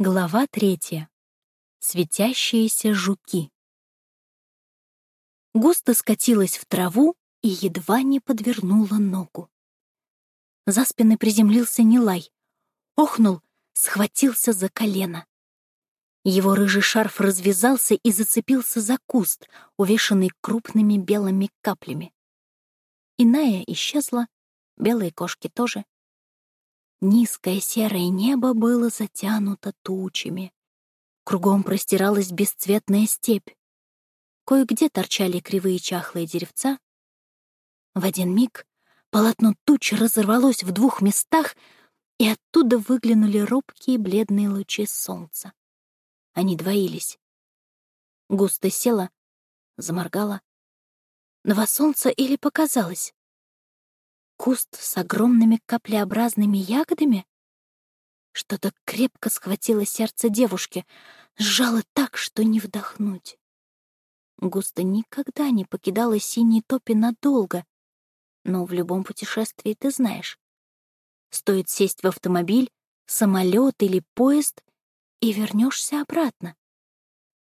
Глава третья. Светящиеся жуки. Густо скатилась в траву и едва не подвернула ногу. За спиной приземлился Нилай. Охнул, схватился за колено. Его рыжий шарф развязался и зацепился за куст, увешанный крупными белыми каплями. Иная исчезла, белые кошки тоже. Низкое серое небо было затянуто тучами. Кругом простиралась бесцветная степь. Кое-где торчали кривые чахлые деревца. В один миг полотно туч разорвалось в двух местах, и оттуда выглянули робкие бледные лучи солнца. Они двоились. Густо села, заморгала. Два солнца или показалось? Куст с огромными каплеобразными ягодами? Что-то крепко схватило сердце девушки, сжало так, что не вдохнуть. Густо никогда не покидала синие топи надолго, но в любом путешествии ты знаешь. Стоит сесть в автомобиль, самолет или поезд, и вернешься обратно.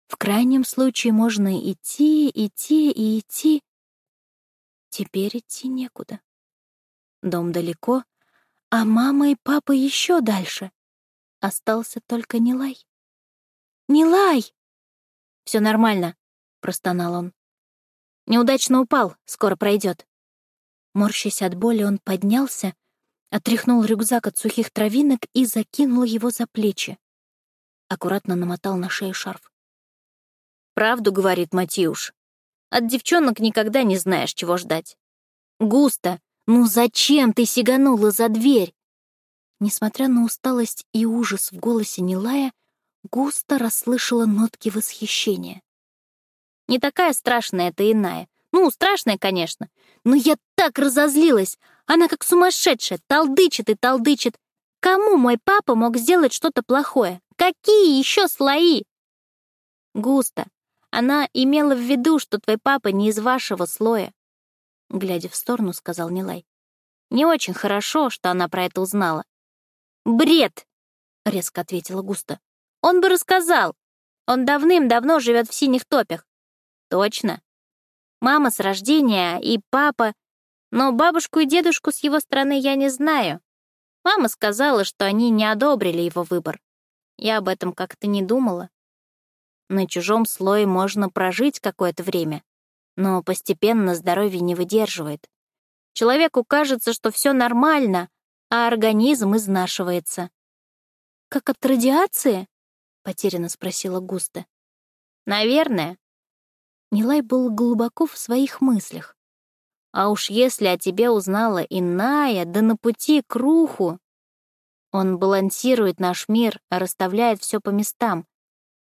В крайнем случае можно идти, идти и идти. Теперь идти некуда. Дом далеко, а мама и папа еще дальше. Остался только Нилай. «Нилай!» «Все нормально», — простонал он. «Неудачно упал, скоро пройдет». Морщась от боли, он поднялся, отряхнул рюкзак от сухих травинок и закинул его за плечи. Аккуратно намотал на шею шарф. «Правду, — говорит Матиуш. От девчонок никогда не знаешь, чего ждать. Густо, «Ну зачем ты сиганула за дверь?» Несмотря на усталость и ужас в голосе Нилая, густо расслышала нотки восхищения. «Не такая страшная эта иная. Ну, страшная, конечно. Но я так разозлилась. Она как сумасшедшая, толдычит и толдычит. Кому мой папа мог сделать что-то плохое? Какие еще слои?» «Густо. Она имела в виду, что твой папа не из вашего слоя глядя в сторону, сказал Нилай. Не очень хорошо, что она про это узнала. «Бред!» — резко ответила Густа. «Он бы рассказал. Он давным-давно живет в синих топях». «Точно. Мама с рождения и папа. Но бабушку и дедушку с его стороны я не знаю. Мама сказала, что они не одобрили его выбор. Я об этом как-то не думала. На чужом слое можно прожить какое-то время, но постепенно здоровье не выдерживает. Человеку кажется, что все нормально, а организм изнашивается. «Как от радиации?» — потерянно спросила Густа. «Наверное». Нилай был глубоко в своих мыслях. «А уж если о тебе узнала иная, да на пути к руху...» Он балансирует наш мир, расставляет все по местам.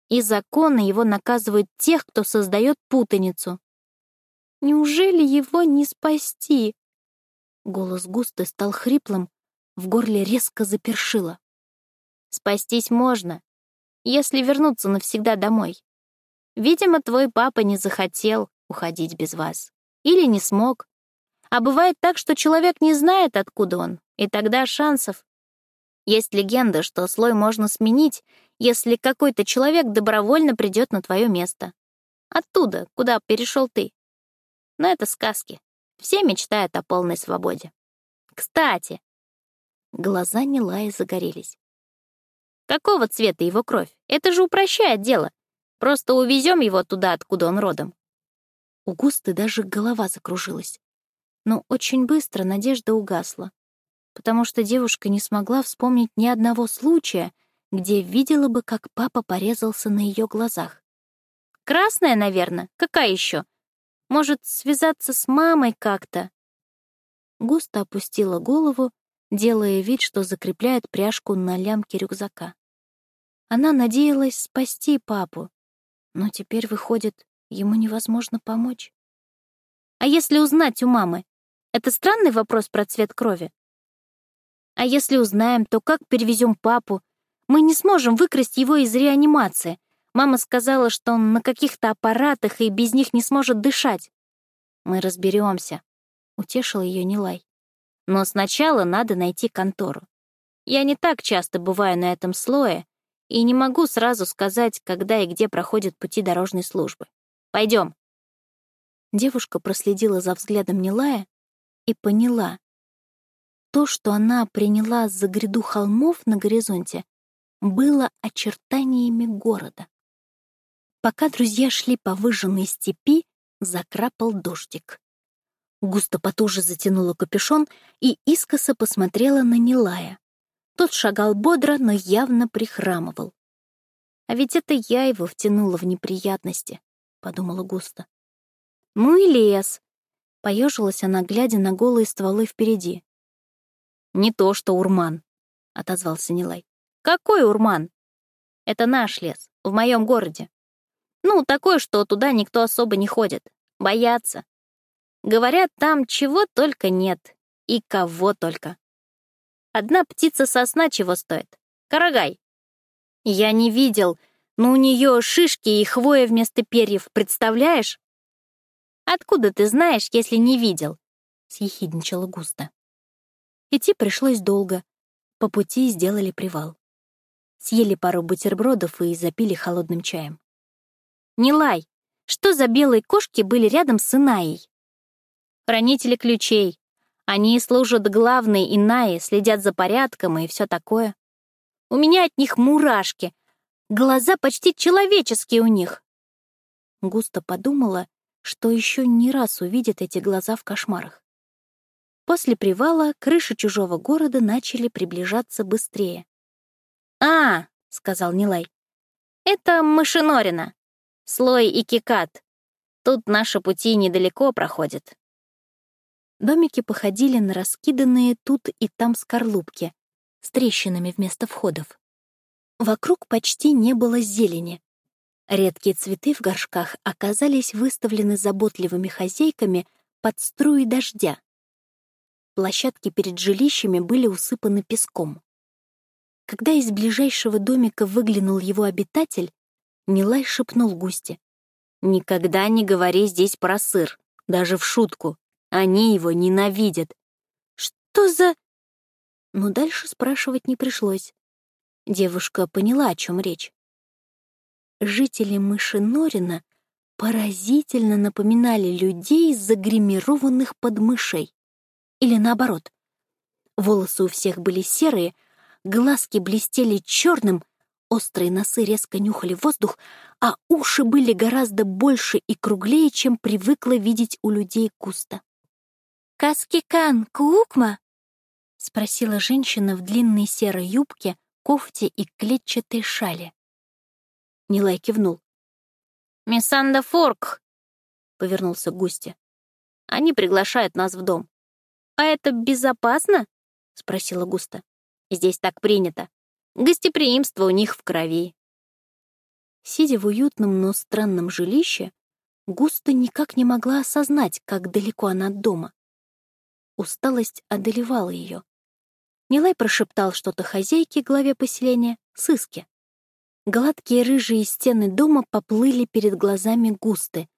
И законы его наказывают тех, кто создает путаницу. Неужели его не спасти? Голос густо стал хриплым, в горле резко запершило. Спастись можно, если вернуться навсегда домой. Видимо, твой папа не захотел уходить без вас. Или не смог. А бывает так, что человек не знает, откуда он, и тогда шансов. Есть легенда, что слой можно сменить, если какой-то человек добровольно придет на твое место. Оттуда, куда перешел ты. Но это сказки. Все мечтают о полной свободе. Кстати, глаза Нилая загорелись. Какого цвета его кровь? Это же упрощает дело. Просто увезем его туда, откуда он родом. У Густы даже голова закружилась. Но очень быстро надежда угасла, потому что девушка не смогла вспомнить ни одного случая, где видела бы, как папа порезался на ее глазах. «Красная, наверное. Какая еще? Может, связаться с мамой как-то?» Густо опустила голову, делая вид, что закрепляет пряжку на лямке рюкзака. Она надеялась спасти папу, но теперь, выходит, ему невозможно помочь. А если узнать у мамы? Это странный вопрос про цвет крови. А если узнаем, то как перевезем папу? Мы не сможем выкрасть его из реанимации. Мама сказала, что он на каких-то аппаратах и без них не сможет дышать. Мы разберемся, утешил ее Нилай. Но сначала надо найти контору. Я не так часто бываю на этом слое, и не могу сразу сказать, когда и где проходят пути дорожной службы. Пойдем. Девушка проследила за взглядом Нилая и поняла. То, что она приняла за гряду холмов на горизонте, было очертаниями города. Пока друзья шли по выжженной степи, закрапал дождик. Густо потуже затянула капюшон и искоса посмотрела на Нилая. Тот шагал бодро, но явно прихрамывал. «А ведь это я его втянула в неприятности», — подумала Густо. «Ну и лес», — поежилась она, глядя на голые стволы впереди. «Не то что урман», — отозвался Нилай. «Какой урман?» «Это наш лес, в моем городе. Ну, такой, что туда никто особо не ходит. Боятся. Говорят, там чего только нет. И кого только. Одна птица-сосна чего стоит? Карагай. Я не видел, но у нее шишки и хвоя вместо перьев, представляешь? Откуда ты знаешь, если не видел? Съехидничала густо. Идти пришлось долго. По пути сделали привал. Съели пару бутербродов и запили холодным чаем. Не лай. Что за белые кошки были рядом с Инаей? Хранители ключей. Они служат главной Инае, следят за порядком и все такое. У меня от них мурашки. Глаза почти человеческие у них. Густо подумала, что еще не раз увидит эти глаза в кошмарах. После привала крыши чужого города начали приближаться быстрее. «А, — сказал Нилай, — это Мышинорина. Слой и Кикат. Тут наши пути недалеко проходят. Домики походили на раскиданные тут и там скорлупки с трещинами вместо входов. Вокруг почти не было зелени. Редкие цветы в горшках оказались выставлены заботливыми хозяйками под струи дождя. Площадки перед жилищами были усыпаны песком. Когда из ближайшего домика выглянул его обитатель, Нилай шепнул Густе. «Никогда не говори здесь про сыр, даже в шутку. Они его ненавидят». «Что за...» Но дальше спрашивать не пришлось. Девушка поняла, о чем речь. Жители мыши Норина поразительно напоминали людей, загримированных под мышей. Или наоборот. Волосы у всех были серые, глазки блестели черным, Острые носы резко нюхали воздух, а уши были гораздо больше и круглее, чем привыкла видеть у людей Куста. «Каскикан, кукма?» — спросила женщина в длинной серой юбке, кофте и клетчатой шале. Нилай кивнул. «Миссанда Форк!» — повернулся к Густе. «Они приглашают нас в дом». «А это безопасно?» — спросила Густа. «Здесь так принято. Гостеприимство у них в крови. Сидя в уютном, но странном жилище, Густа никак не могла осознать, как далеко она от дома. Усталость одолевала ее. Нилай прошептал что-то хозяйке, главе поселения, сыске. Гладкие рыжие стены дома поплыли перед глазами Густы.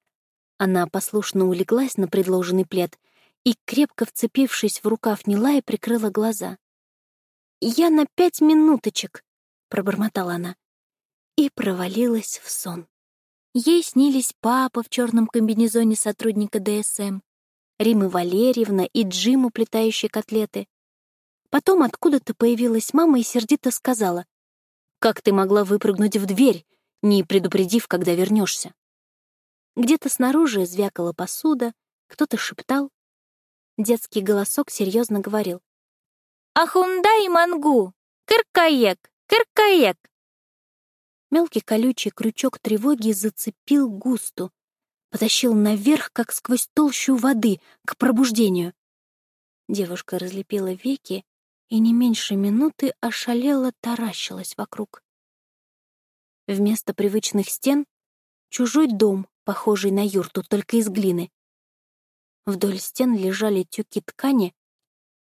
Она послушно улеглась на предложенный плед и, крепко вцепившись в рукав Нилая, прикрыла глаза. «Я на пять минуточек», — пробормотала она, и провалилась в сон. Ей снились папа в черном комбинезоне сотрудника ДСМ, Рима Валерьевна и Джим, уплетающие котлеты. Потом откуда-то появилась мама и сердито сказала, «Как ты могла выпрыгнуть в дверь, не предупредив, когда вернешься?» Где-то снаружи звякала посуда, кто-то шептал. Детский голосок серьезно говорил, Ахундай мангу! Кыркаек! Кыркаек!» Мелкий колючий крючок тревоги зацепил густу, потащил наверх, как сквозь толщу воды, к пробуждению. Девушка разлепила веки и не меньше минуты ошалела таращилась вокруг. Вместо привычных стен — чужой дом, похожий на юрту, только из глины. Вдоль стен лежали тюки ткани,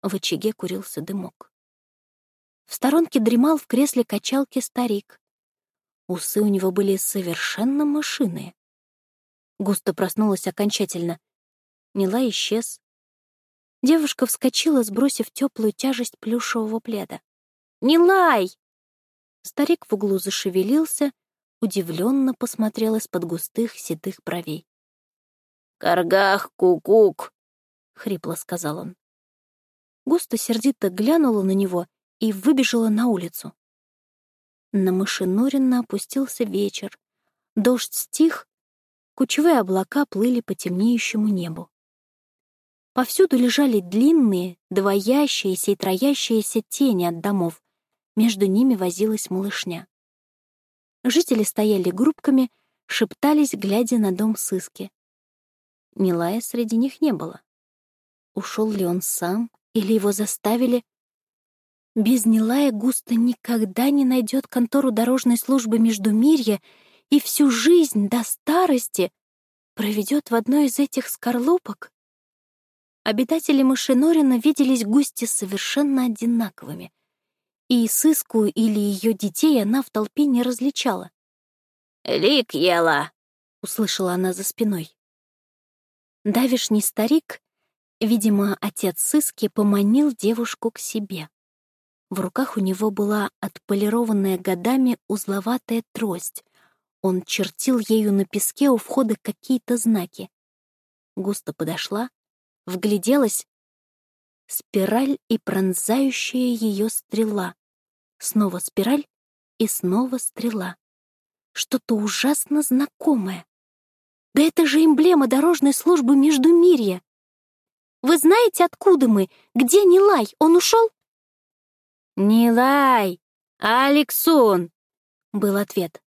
в очаге курился дымок. В сторонке дремал в кресле качалки старик. Усы у него были совершенно мышиные. Густо проснулась окончательно. Нила исчез. Девушка вскочила, сбросив теплую тяжесть плюшевого пледа. «Нилай!» Старик в углу зашевелился, удивленно посмотрел из-под густых седых бровей. «Каргах, кукук!» — хрипло сказал он. Густо сердито глянула на него и выбежала на улицу. На Мышинорина опустился вечер. Дождь стих, кучевые облака плыли по темнеющему небу. Повсюду лежали длинные, двоящиеся и троящиеся тени от домов. Между ними возилась малышня. Жители стояли группками, шептались, глядя на дом сыски. Нилая среди них не было. Ушел ли он сам, или его заставили? Без Нилая Густо никогда не найдет контору дорожной службы Междумирья и всю жизнь до старости проведет в одной из этих скорлупок. Обитатели Мышинорина виделись Густе совершенно одинаковыми, и сыску или ее детей она в толпе не различала. «Лик ела!» — услышала она за спиной. Давишний старик, видимо, отец сыски, поманил девушку к себе. В руках у него была отполированная годами узловатая трость. Он чертил ею на песке у входа какие-то знаки. Густо подошла, вгляделась. Спираль и пронзающая ее стрела. Снова спираль и снова стрела. Что-то ужасно знакомое. Да это же эмблема дорожной службы Междумирья. Вы знаете, откуда мы? Где Нилай? Он ушел? «Нилай! Алексун!» — был ответ.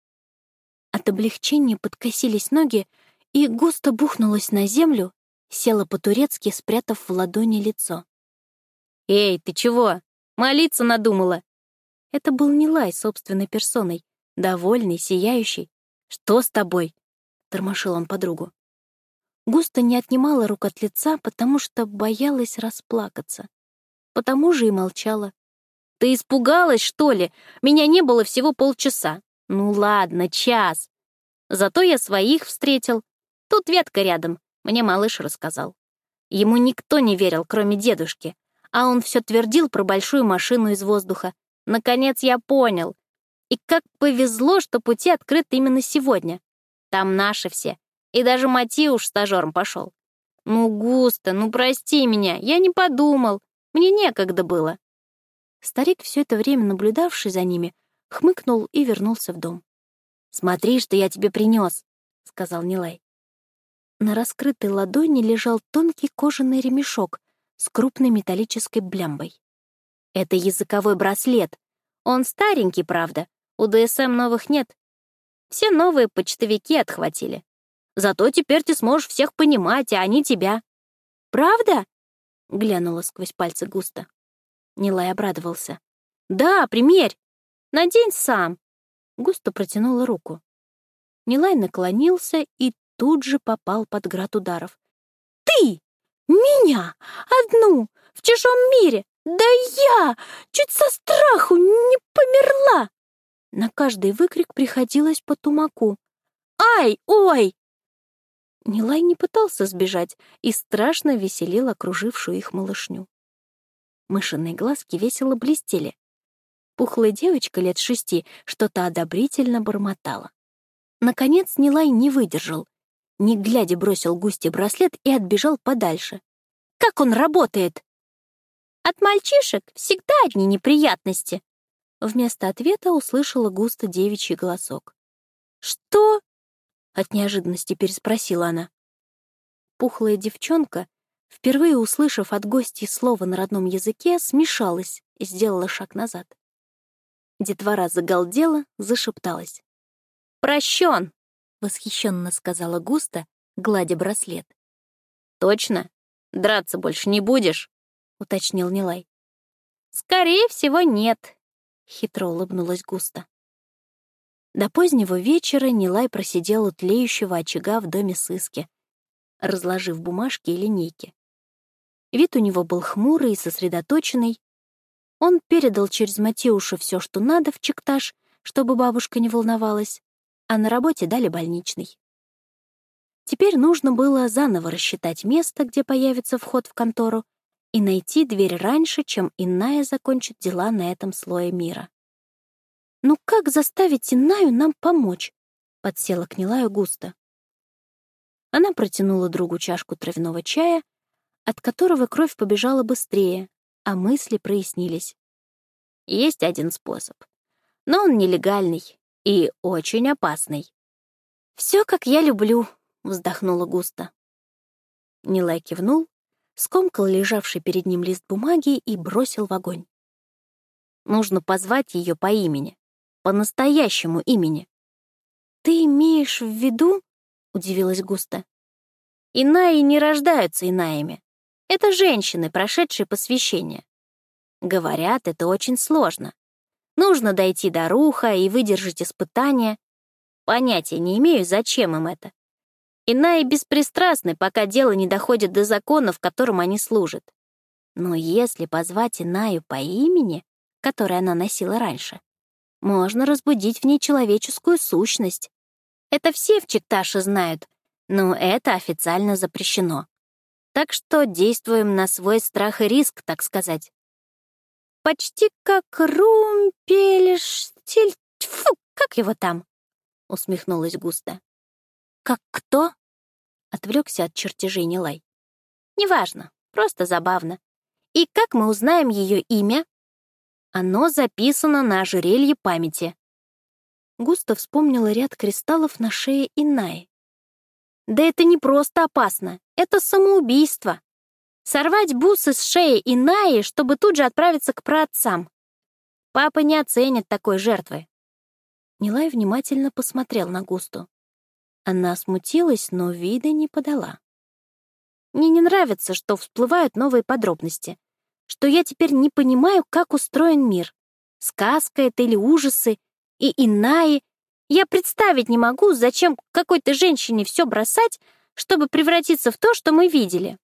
От облегчения подкосились ноги, и густо бухнулась на землю, Села по-турецки, спрятав в ладони лицо. «Эй, ты чего? Молиться надумала?» Это был Нилай собственной персоной, довольный, сияющий. «Что с тобой?» — тормошил он подругу. Густо не отнимала рук от лица, потому что боялась расплакаться. Потому же и молчала. «Ты испугалась, что ли? Меня не было всего полчаса. Ну ладно, час. Зато я своих встретил. Тут ветка рядом. Мне малыш рассказал. Ему никто не верил, кроме дедушки, а он все твердил про большую машину из воздуха. Наконец я понял. И как повезло, что пути открыты именно сегодня. Там наши все. И даже Матиуш стажером пошел. Ну, густо, ну прости меня, я не подумал. Мне некогда было. Старик, все это время наблюдавший за ними, хмыкнул и вернулся в дом. «Смотри, что я тебе принес», — сказал Нилай. На раскрытой ладони лежал тонкий кожаный ремешок с крупной металлической блямбой. Это языковой браслет. Он старенький, правда. У ДСМ новых нет. Все новые почтовики отхватили. Зато теперь ты сможешь всех понимать, а они тебя. Правда? Глянула сквозь пальцы густо. Нилай обрадовался. Да, примерь. Надень сам. Густо протянула руку. Нилай наклонился и тут же попал под град ударов. «Ты! Меня! Одну! В чужом мире! Да я! Чуть со страху не померла!» На каждый выкрик приходилось по тумаку. «Ай! Ой!» Нилай не пытался сбежать и страшно веселил окружившую их малышню. Мышиные глазки весело блестели. Пухлая девочка лет шести что-то одобрительно бормотала. Наконец Нилай не выдержал не глядя бросил Густе браслет и отбежал подальше. «Как он работает?» «От мальчишек всегда одни неприятности!» Вместо ответа услышала густо девичий голосок. «Что?» — от неожиданности переспросила она. Пухлая девчонка, впервые услышав от гостей слово на родном языке, смешалась и сделала шаг назад. Детвора загалдела, зашепталась. «Прощен!» — восхищенно сказала Густа, гладя браслет. «Точно? Драться больше не будешь?» — уточнил Нилай. «Скорее всего, нет», — хитро улыбнулась Густа. До позднего вечера Нилай просидел у тлеющего очага в доме сыски, разложив бумажки и линейки. Вид у него был хмурый и сосредоточенный. Он передал через Матеуша все, что надо в чектаж, чтобы бабушка не волновалась, а на работе дали больничный. Теперь нужно было заново рассчитать место, где появится вход в контору, и найти дверь раньше, чем иная закончит дела на этом слое мира. «Ну как заставить Инаю нам помочь?» — подсела к Нилаю густо. Она протянула другу чашку травяного чая, от которого кровь побежала быстрее, а мысли прояснились. Есть один способ, но он нелегальный и очень опасный. «Все, как я люблю», — вздохнула густо. Нилай кивнул, скомкал лежавший перед ним лист бумаги и бросил в огонь. Нужно позвать ее по имени, по настоящему имени. «Ты имеешь в виду?» — удивилась Густа. «Инаи не рождаются инаями. Это женщины, прошедшие посвящение. Говорят, это очень сложно. Нужно дойти до руха и выдержать испытания. Понятия не имею, зачем им это. Инаи беспристрастны, пока дело не доходит до законов, которым они служат. Но если позвать Инаю по имени, которое она носила раньше, можно разбудить в ней человеческую сущность. Это все в Чикташе знают, но это официально запрещено. Так что действуем на свой страх и риск, так сказать. Почти как румпельштиль... Фу, как его там? Усмехнулась густо. «Как кто?» — отвлекся от чертежей Нилай. «Неважно, просто забавно. И как мы узнаем ее имя?» «Оно записано на ожерелье памяти». Густо вспомнила ряд кристаллов на шее Иннаи. «Да это не просто опасно, это самоубийство. Сорвать бусы с шеи Иннаи, чтобы тут же отправиться к праотцам. Папа не оценит такой жертвы». Нилай внимательно посмотрел на Густу. Она смутилась, но вида не подала. Мне не нравится, что всплывают новые подробности, что я теперь не понимаю, как устроен мир. Сказка это или ужасы, и инаи. Я представить не могу, зачем какой-то женщине все бросать, чтобы превратиться в то, что мы видели.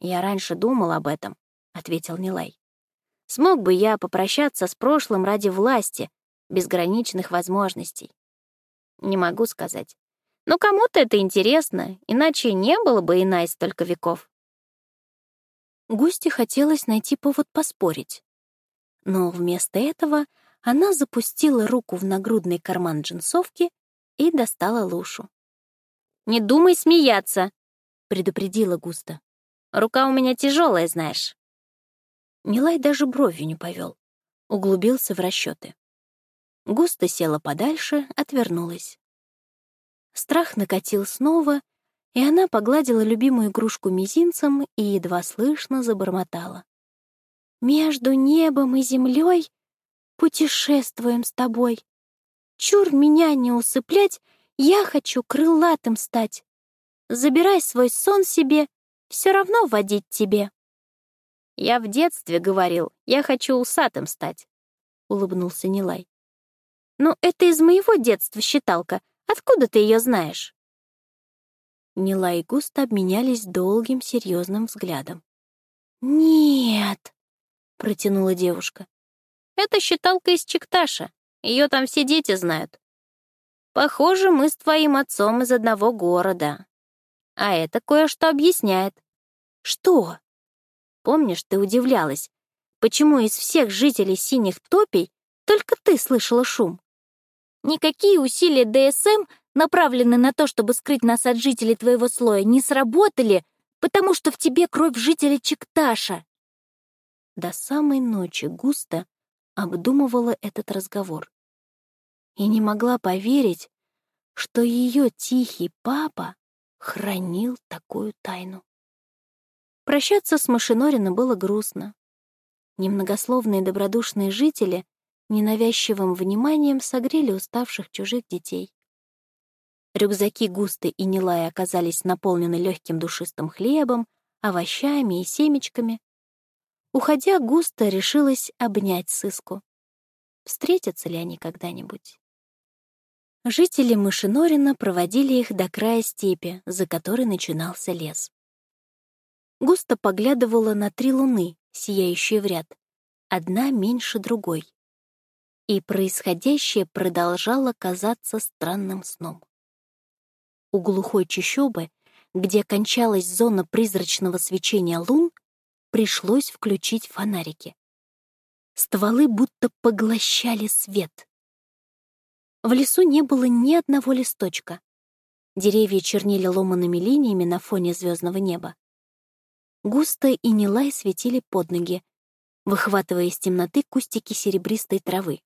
«Я раньше думал об этом», — ответил Нилай. «Смог бы я попрощаться с прошлым ради власти, безграничных возможностей? Не могу сказать. Но кому-то это интересно, иначе не было бы Инай столько веков. Густи хотелось найти повод поспорить. Но вместо этого она запустила руку в нагрудный карман джинсовки и достала лушу. «Не думай смеяться», — предупредила Густа. «Рука у меня тяжелая, знаешь». Нилай даже бровью не повел, углубился в расчеты. Густа села подальше, отвернулась. Страх накатил снова, и она погладила любимую игрушку мизинцем и едва слышно забормотала. «Между небом и землей путешествуем с тобой. Чур меня не усыплять, я хочу крылатым стать. Забирай свой сон себе, все равно водить тебе». «Я в детстве говорил, я хочу усатым стать», — улыбнулся Нилай. «Но это из моего детства считалка, Откуда ты ее знаешь?» Нила и Густа обменялись долгим серьезным взглядом. «Нет», — протянула девушка. «Это считалка из Чикташа. Ее там все дети знают. Похоже, мы с твоим отцом из одного города. А это кое-что объясняет». «Что?» «Помнишь, ты удивлялась, почему из всех жителей синих топий только ты слышала шум?» Никакие усилия ДСМ, направленные на то, чтобы скрыть нас от жителей твоего слоя, не сработали, потому что в тебе кровь жителя Чикташа. До самой ночи густо обдумывала этот разговор и не могла поверить, что ее тихий папа хранил такую тайну. Прощаться с Машинорино было грустно. Немногословные добродушные жители ненавязчивым вниманием согрели уставших чужих детей. Рюкзаки Густы и Нилая оказались наполнены легким душистым хлебом, овощами и семечками. Уходя, Густа решилась обнять сыску. Встретятся ли они когда-нибудь? Жители Мышинорина проводили их до края степи, за которой начинался лес. Густо поглядывала на три луны, сияющие в ряд, одна меньше другой и происходящее продолжало казаться странным сном. У глухой чащобы, где кончалась зона призрачного свечения лун, пришлось включить фонарики. Стволы будто поглощали свет. В лесу не было ни одного листочка. Деревья чернели ломанными линиями на фоне звездного неба. Густо и Нилай светили под ноги, выхватывая из темноты кустики серебристой травы.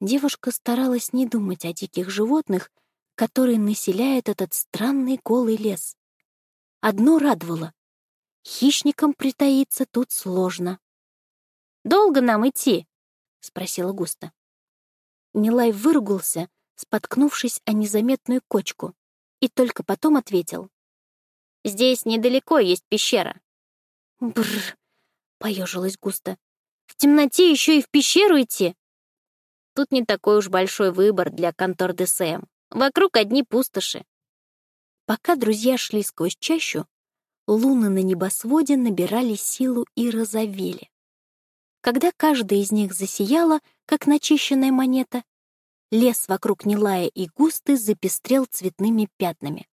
Девушка старалась не думать о диких животных, которые населяют этот странный голый лес. Одно радовало — хищникам притаиться тут сложно. «Долго нам идти?» — спросила Густа. Нилай выругался, споткнувшись о незаметную кочку, и только потом ответил. «Здесь недалеко есть пещера». «Бррр», — поежилась Густа. «В темноте еще и в пещеру идти?» Тут не такой уж большой выбор для контор ДСМ. Вокруг одни пустоши. Пока друзья шли сквозь чащу, луны на небосводе набирали силу и розовели. Когда каждая из них засияла, как начищенная монета, лес вокруг Нилая и Густы запестрел цветными пятнами.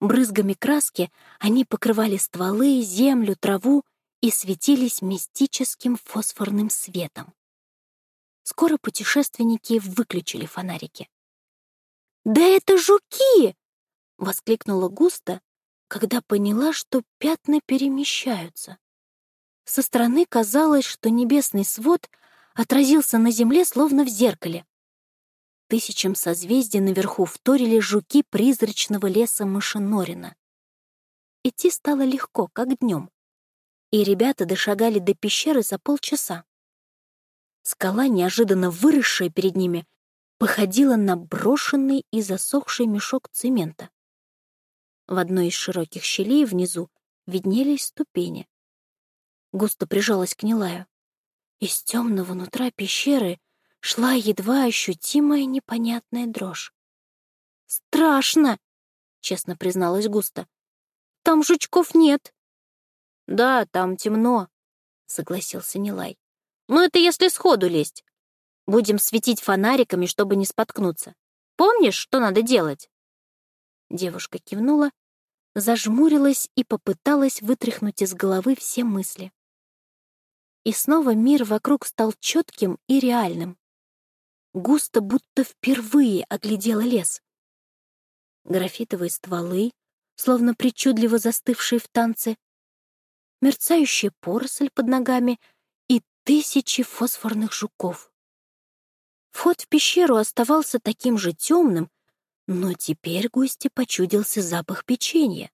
Брызгами краски они покрывали стволы, землю, траву и светились мистическим фосфорным светом. Скоро путешественники выключили фонарики. «Да это жуки!» — воскликнула Густа, когда поняла, что пятна перемещаются. Со стороны казалось, что небесный свод отразился на земле, словно в зеркале. Тысячам созвездий наверху вторили жуки призрачного леса Машинорина. Идти стало легко, как днем, и ребята дошагали до пещеры за полчаса. Скала, неожиданно выросшая перед ними, походила на брошенный и засохший мешок цемента. В одной из широких щелей внизу виднелись ступени. Густо прижалась к Нилаю. Из темного нутра пещеры шла едва ощутимая непонятная дрожь. «Страшно!» — честно призналась Густа. «Там жучков нет». «Да, там темно», — согласился Нилай. Но это если сходу лезть. Будем светить фонариками, чтобы не споткнуться. Помнишь, что надо делать?» Девушка кивнула, зажмурилась и попыталась вытряхнуть из головы все мысли. И снова мир вокруг стал четким и реальным. Густо будто впервые оглядела лес. Графитовые стволы, словно причудливо застывшие в танце, мерцающая поросль под ногами тысячи фосфорных жуков. Вход в пещеру оставался таким же темным, но теперь гости почудился запах печенья.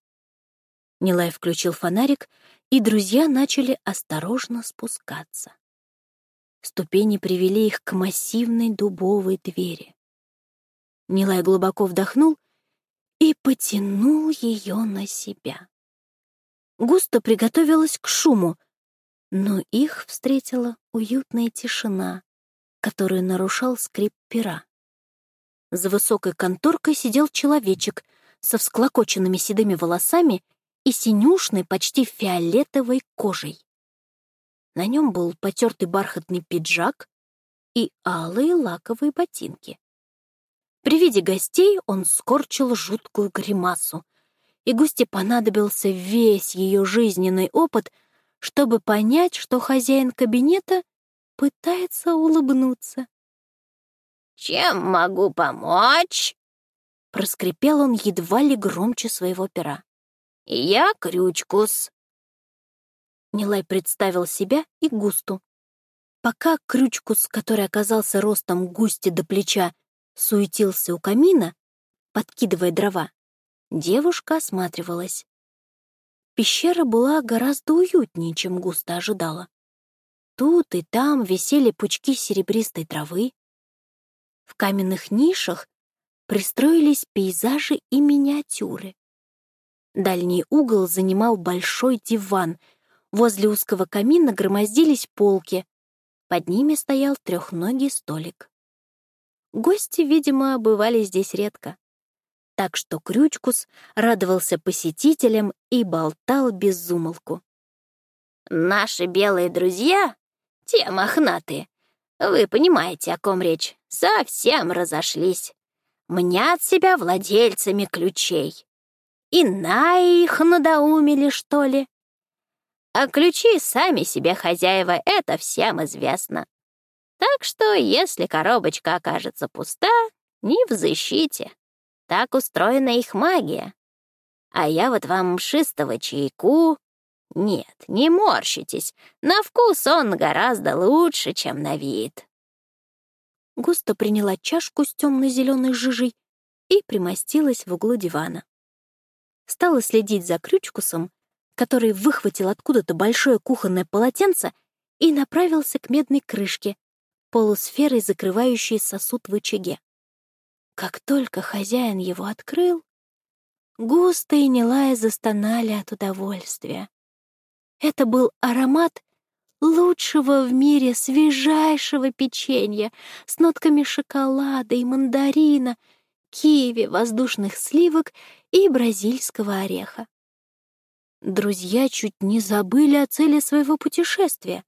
Нилай включил фонарик, и друзья начали осторожно спускаться. Ступени привели их к массивной дубовой двери. Нилай глубоко вдохнул и потянул ее на себя. Густо приготовилась к шуму, но их встретила уютная тишина, которую нарушал скрип пера. За высокой конторкой сидел человечек со всклокоченными седыми волосами и синюшной, почти фиолетовой кожей. На нем был потертый бархатный пиджак и алые лаковые ботинки. При виде гостей он скорчил жуткую гримасу, и гости понадобился весь ее жизненный опыт — чтобы понять, что хозяин кабинета пытается улыбнуться. «Чем могу помочь?» — проскрипел он едва ли громче своего пера. «Я Крючкус». Нилай представил себя и Густу. Пока Крючкус, который оказался ростом густи до плеча, суетился у камина, подкидывая дрова, девушка осматривалась. Пещера была гораздо уютнее, чем густо ожидала. Тут и там висели пучки серебристой травы. В каменных нишах пристроились пейзажи и миниатюры. Дальний угол занимал большой диван. Возле узкого камина громоздились полки. Под ними стоял трехногий столик. Гости, видимо, бывали здесь редко так что Крючкус радовался посетителям и болтал без умолку. «Наши белые друзья, те мохнатые, вы понимаете, о ком речь, совсем разошлись. Мнят себя владельцами ключей. И на их надоумили, что ли? А ключи сами себе хозяева, это всем известно. Так что, если коробочка окажется пуста, не взыщите. Так устроена их магия. А я вот вам мшистого чайку... Нет, не морщитесь. На вкус он гораздо лучше, чем на вид. Густо приняла чашку с темно-зеленой жижей и примостилась в углу дивана. Стала следить за Крючкусом, который выхватил откуда-то большое кухонное полотенце и направился к медной крышке, полусферой закрывающей сосуд в очаге. Как только хозяин его открыл, Густо и Нилая застонали от удовольствия. Это был аромат лучшего в мире свежайшего печенья с нотками шоколада и мандарина, киви, воздушных сливок и бразильского ореха. Друзья чуть не забыли о цели своего путешествия,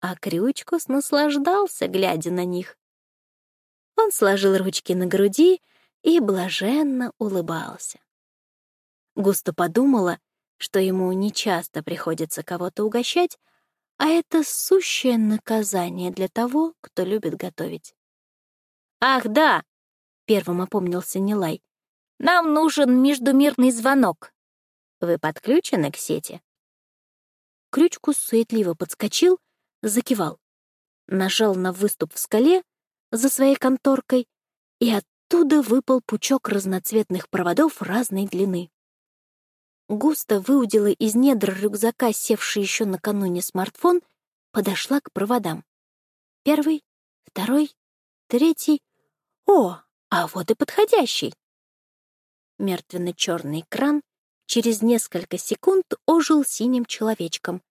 а Крючкус наслаждался, глядя на них. Он сложил ручки на груди и блаженно улыбался. Густо подумала, что ему нечасто приходится кого-то угощать, а это сущее наказание для того, кто любит готовить. «Ах, да!» — первым опомнился Нилай. «Нам нужен междумирный звонок. Вы подключены к сети?» Крючку суетливо подскочил, закивал. Нажал на выступ в скале за своей конторкой, и оттуда выпал пучок разноцветных проводов разной длины. Густо выудила из недр рюкзака севший еще накануне смартфон, подошла к проводам. Первый, второй, третий. О, а вот и подходящий. Мертвенно-черный экран через несколько секунд ожил синим человечком,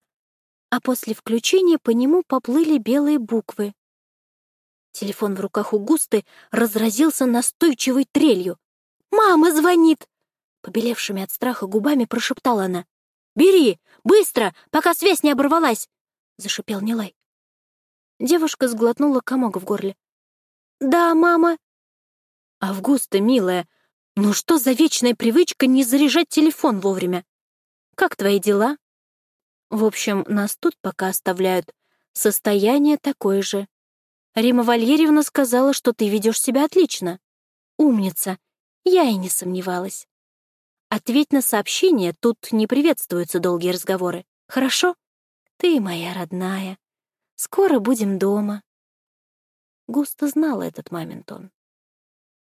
а после включения по нему поплыли белые буквы. Телефон в руках у Густы разразился настойчивой трелью. «Мама звонит!» Побелевшими от страха губами прошептала она. «Бери! Быстро, пока связь не оборвалась!» — зашипел Нилай. Девушка сглотнула комок в горле. «Да, мама». «Августа, милая, ну что за вечная привычка не заряжать телефон вовремя? Как твои дела?» В общем, нас тут пока оставляют. Состояние такое же. Рима Вальерьевна сказала, что ты ведешь себя отлично. Умница. Я и не сомневалась. Ответь на сообщение, тут не приветствуются долгие разговоры. Хорошо? Ты моя родная. Скоро будем дома. Густо знала этот момент он.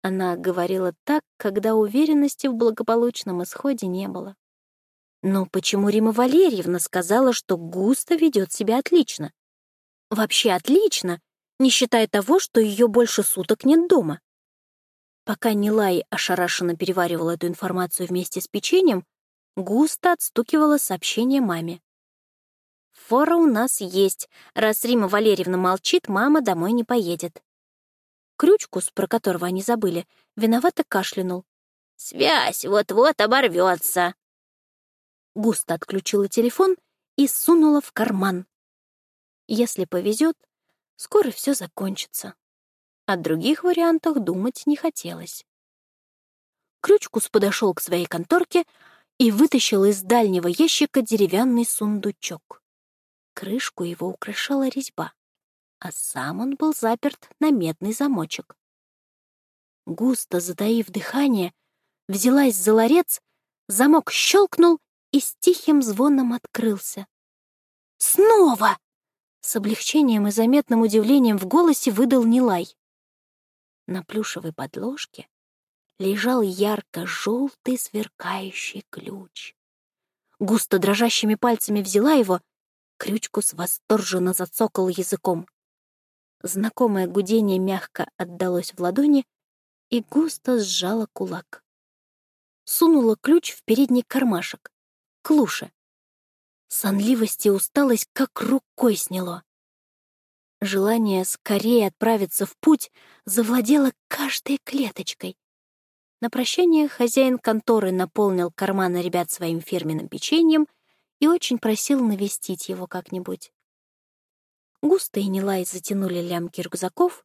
Она говорила так, когда уверенности в благополучном исходе не было. Но почему Рима Валерьевна сказала, что Густо ведет себя отлично? Вообще отлично, не считая того, что ее больше суток нет дома. Пока Нилай ошарашенно переваривал эту информацию вместе с печеньем, густо отстукивала сообщение маме. «Фора у нас есть. Раз Рима Валерьевна молчит, мама домой не поедет». Крючкус, про которого они забыли, виновато кашлянул. «Связь вот-вот оборвется». Густо отключила телефон и сунула в карман. Если повезет, скоро все закончится. О других вариантах думать не хотелось. Крючкус подошел к своей конторке и вытащил из дальнего ящика деревянный сундучок. Крышку его украшала резьба, а сам он был заперт на медный замочек. Густо затаив дыхание, взялась за ларец, замок щелкнул и с тихим звоном открылся. «Снова!» С облегчением и заметным удивлением в голосе выдал Нилай. На плюшевой подложке лежал ярко-желтый сверкающий ключ. Густо дрожащими пальцами взяла его, Крючкус восторженно зацокал языком. Знакомое гудение мягко отдалось в ладони, и густо сжала кулак. Сунула ключ в передний кармашек, к луше. Сонливость и усталость как рукой сняло. Желание скорее отправиться в путь завладело каждой клеточкой. На прощание хозяин конторы наполнил карманы ребят своим фирменным печеньем и очень просил навестить его как-нибудь. Густо и Нилай затянули лямки рюкзаков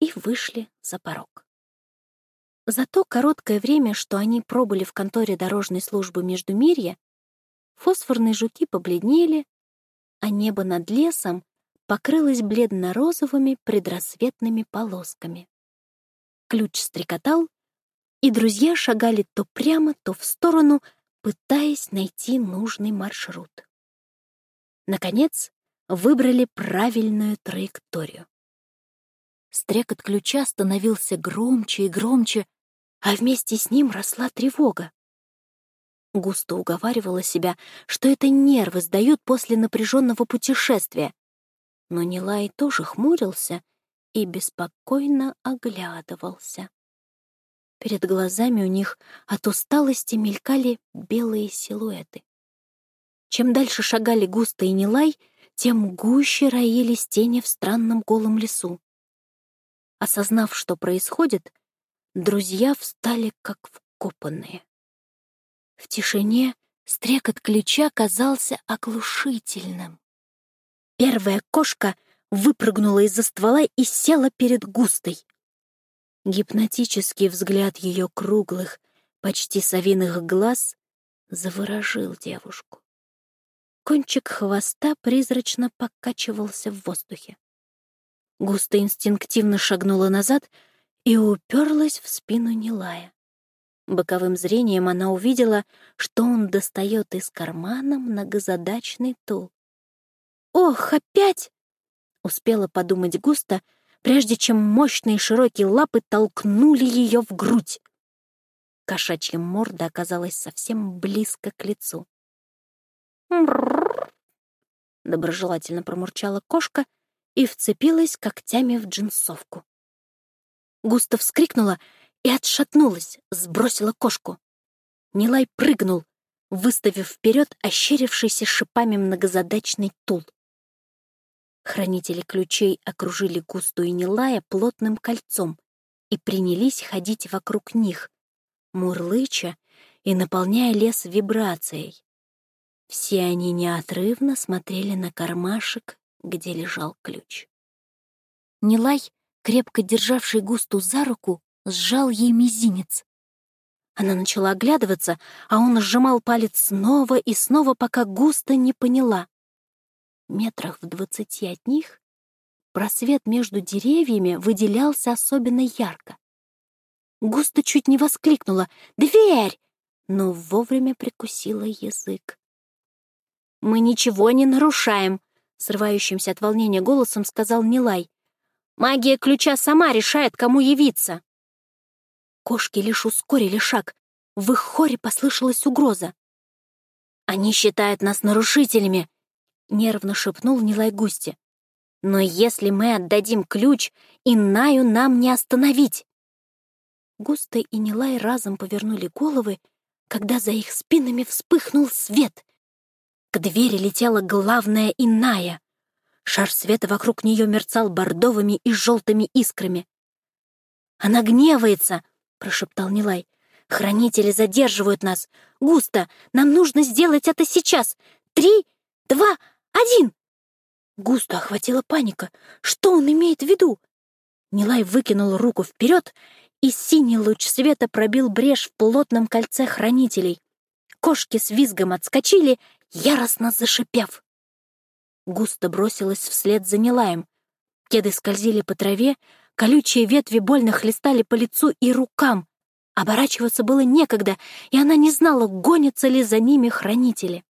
и вышли за порог. За то короткое время, что они пробыли в конторе дорожной службы Междумирья, Фосфорные жуки побледнели, а небо над лесом покрылось бледно-розовыми предрассветными полосками. Ключ стрекотал, и друзья шагали то прямо, то в сторону, пытаясь найти нужный маршрут. Наконец, выбрали правильную траекторию. Стрекот ключа становился громче и громче, а вместе с ним росла тревога. Густо уговаривала себя, что это нервы сдают после напряженного путешествия. Но Нилай тоже хмурился и беспокойно оглядывался. Перед глазами у них от усталости мелькали белые силуэты. Чем дальше шагали Густо и Нилай, тем гуще роились тени в странном голом лесу. Осознав, что происходит, друзья встали как вкопанные. В тишине стрекот ключа казался оглушительным. Первая кошка выпрыгнула из-за ствола и села перед густой. Гипнотический взгляд ее круглых, почти совиных глаз заворожил девушку. Кончик хвоста призрачно покачивался в воздухе. Густо инстинктивно шагнула назад и уперлась в спину Нилая. Боковым зрением она увидела, что он достает из кармана многозадачный тул. «Ох, опять!» — успела подумать густо, прежде чем мощные широкие лапы толкнули ее в грудь. Кошачья морда оказалась совсем близко к лицу. доброжелательно промурчала кошка и вцепилась когтями в джинсовку. Густо вскрикнула и отшатнулась, сбросила кошку. Нилай прыгнул, выставив вперед ощерившийся шипами многозадачный тул. Хранители ключей окружили Густу и Нилая плотным кольцом и принялись ходить вокруг них, мурлыча и наполняя лес вибрацией. Все они неотрывно смотрели на кармашек, где лежал ключ. Нилай, крепко державший Густу за руку, сжал ей мизинец. Она начала оглядываться, а он сжимал палец снова и снова, пока густо не поняла. Метрах в двадцати от них просвет между деревьями выделялся особенно ярко. Густо чуть не воскликнула «Дверь!», но вовремя прикусила язык. «Мы ничего не нарушаем», — срывающимся от волнения голосом сказал Нилай. «Магия ключа сама решает, кому явиться». Кошки лишь ускорили шаг. В их хоре послышалась угроза. «Они считают нас нарушителями», — нервно шепнул Нилай Густи. «Но если мы отдадим ключ, Иннаю нам не остановить!» Густо и Нилай разом повернули головы, когда за их спинами вспыхнул свет. К двери летела главная Инная. Шар света вокруг нее мерцал бордовыми и желтыми искрами. «Она гневается!» — прошептал Нилай. «Хранители задерживают нас. Густо, нам нужно сделать это сейчас. Три, два, один!» Густо охватила паника. Что он имеет в виду? Нилай выкинул руку вперед, и синий луч света пробил брешь в плотном кольце хранителей. Кошки с визгом отскочили, яростно зашипев. Густо бросилась вслед за Нилаем. Кеды скользили по траве, Колючие ветви больно хлестали по лицу и рукам. Оборачиваться было некогда, и она не знала, гонятся ли за ними хранители.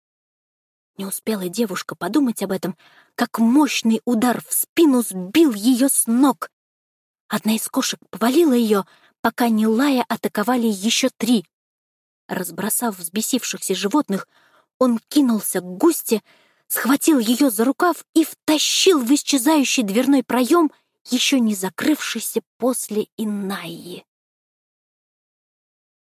Не успела девушка подумать об этом, как мощный удар в спину сбил ее с ног. Одна из кошек повалила ее, пока не лая атаковали еще три. Разбросав взбесившихся животных, он кинулся к густе, схватил ее за рукав и втащил в исчезающий дверной проем — еще не закрывшийся после Инайи.